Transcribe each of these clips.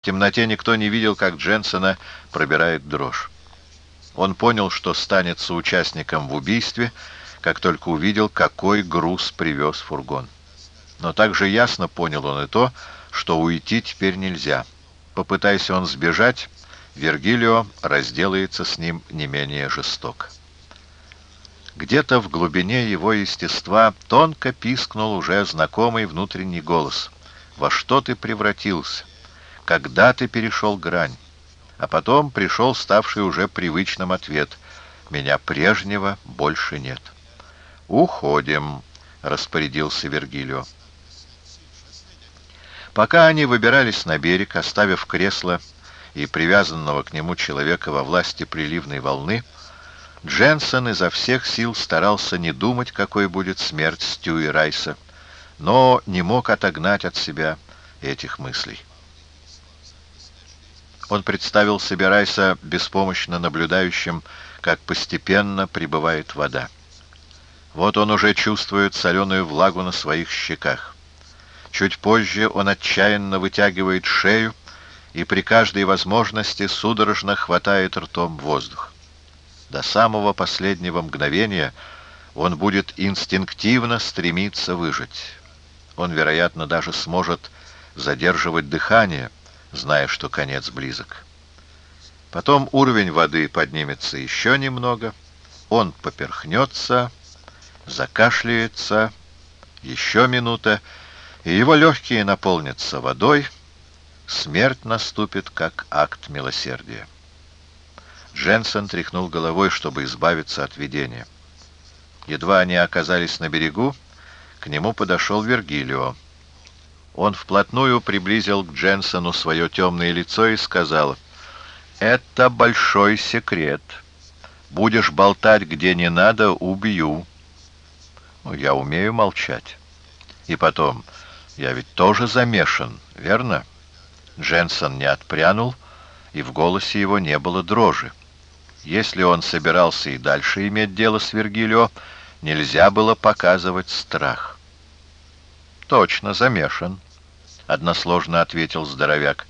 В темноте никто не видел, как Дженсона пробирает дрожь. Он понял, что станет соучастником в убийстве, как только увидел, какой груз привез фургон. Но также ясно понял он и то, что уйти теперь нельзя. Попытайся он сбежать, Вергилио разделается с ним не менее жестоко. Где-то в глубине его естества тонко пискнул уже знакомый внутренний голос. «Во что ты превратился? Когда ты перешел грань. А потом пришел ставший уже привычным ответ. Меня прежнего больше нет. «Уходим», — распорядился Вергилио. Пока они выбирались на берег, оставив кресло и привязанного к нему человека во власти приливной волны, Дженсен изо всех сил старался не думать, какой будет смерть Стюи Райса, но не мог отогнать от себя этих мыслей. Он представил себе Райса беспомощно наблюдающим, как постепенно прибывает вода. Вот он уже чувствует соленую влагу на своих щеках. Чуть позже он отчаянно вытягивает шею и при каждой возможности судорожно хватает ртом воздух. До самого последнего мгновения он будет инстинктивно стремиться выжить. Он, вероятно, даже сможет задерживать дыхание, зная, что конец близок. Потом уровень воды поднимется еще немного, он поперхнется, закашляется, еще минута, и его легкие наполнятся водой, смерть наступит как акт милосердия. Дженсен тряхнул головой, чтобы избавиться от видения. Едва они оказались на берегу, к нему подошел Вергилио. Он вплотную приблизил к Дженсону свое темное лицо и сказал, «Это большой секрет. Будешь болтать где не надо, убью». Ну, я умею молчать. И потом, я ведь тоже замешан, верно? Дженсон не отпрянул, и в голосе его не было дрожи. Если он собирался и дальше иметь дело с Вергилио, нельзя было показывать страх. «Точно, замешан», — односложно ответил здоровяк.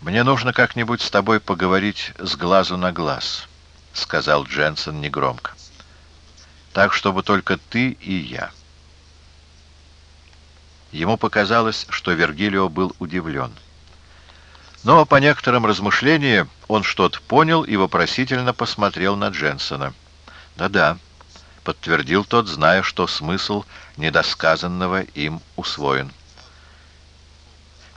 «Мне нужно как-нибудь с тобой поговорить с глазу на глаз», — сказал Дженсен негромко. «Так, чтобы только ты и я». Ему показалось, что Вергилио был удивлен. Но по некоторым размышлениям он что-то понял и вопросительно посмотрел на Дженсона. «Да-да», — подтвердил тот, зная, что смысл недосказанного им усвоен.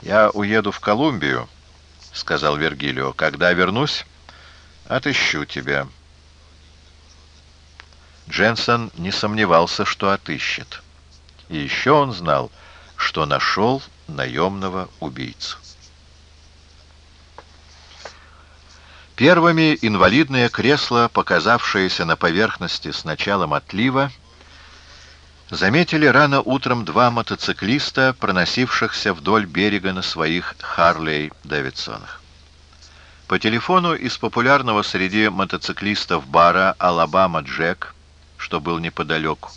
«Я уеду в Колумбию», — сказал Вергилио. «Когда вернусь, отыщу тебя». Дженсон не сомневался, что отыщет. И еще он знал, что нашел наемного убийцу. Первыми инвалидное кресло, показавшееся на поверхности с началом отлива, заметили рано утром два мотоциклиста, проносившихся вдоль берега на своих Харлей-Дэвидсонах. По телефону из популярного среди мотоциклистов бара «Алабама Джек», что был неподалеку,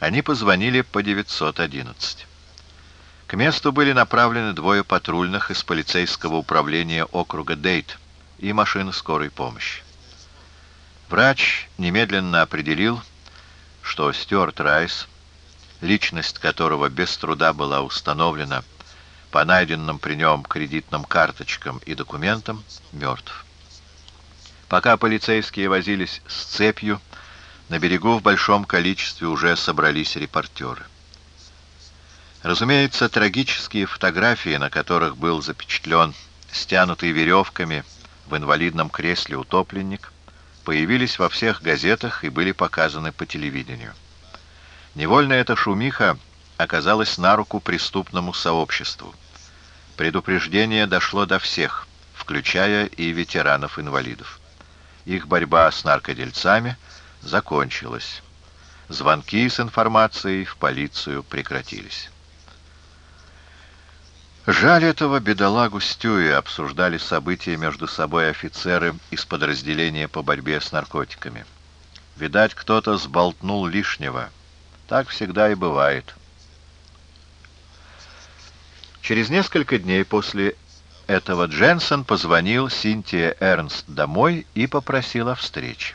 они позвонили по 911. К месту были направлены двое патрульных из полицейского управления округа Дейт – и машина скорой помощи. Врач немедленно определил, что Стюарт Райс, личность которого без труда была установлена по найденным при нем кредитным карточкам и документам, мертв. Пока полицейские возились с цепью, на берегу в большом количестве уже собрались репортеры. Разумеется, трагические фотографии, на которых был запечатлен стянутый веревками в инвалидном кресле утопленник, появились во всех газетах и были показаны по телевидению. Невольно эта шумиха оказалась на руку преступному сообществу. Предупреждение дошло до всех, включая и ветеранов-инвалидов. Их борьба с наркодельцами закончилась. Звонки с информацией в полицию прекратились. Жаль этого бедолагу Стюи, обсуждали события между собой офицеры из подразделения по борьбе с наркотиками. Видать, кто-то сболтнул лишнего. Так всегда и бывает. Через несколько дней после этого Дженсен позвонил Синтия Эрнст домой и попросил о встрече.